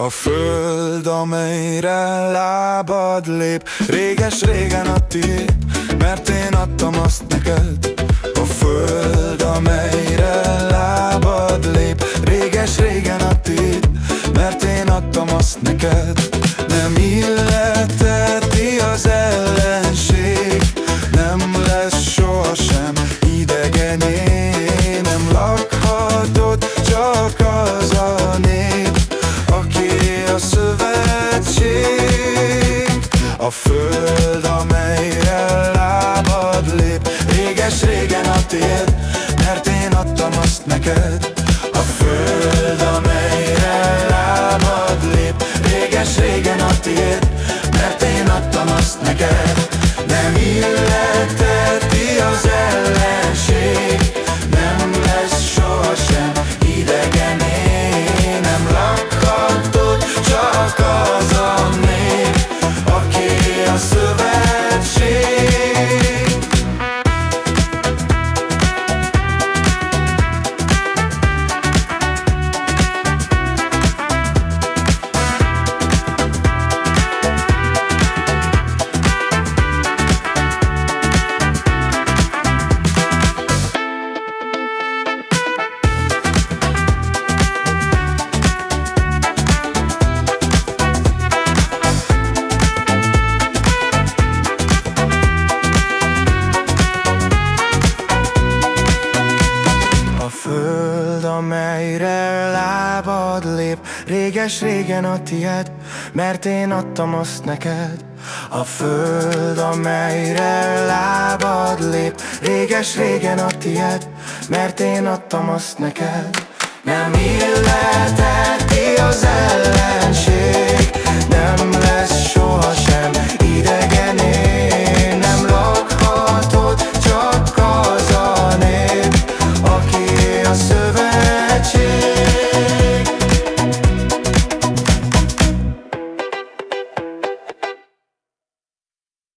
A föld, amelyre lábad lép Réges-régen a tiéd, mert én adtam azt neked. A föld, amelyre lábad lép Réges-régen a tiéd, mert én adtam azt neked. Nem illeteti az ellenség Nem lesz sohasem idegené Nem lakhatod szövetség A föld, amelyre lábad lép Réges-régen a tiéd, mert én adtam azt neked. A föld, amelyre föld, amelyre lábad lép. Réges-régen a tied, mert én adtam azt neked. A föld, amelyre lábad lép. Réges-régen a tied, mert én adtam azt neked. Nem ellen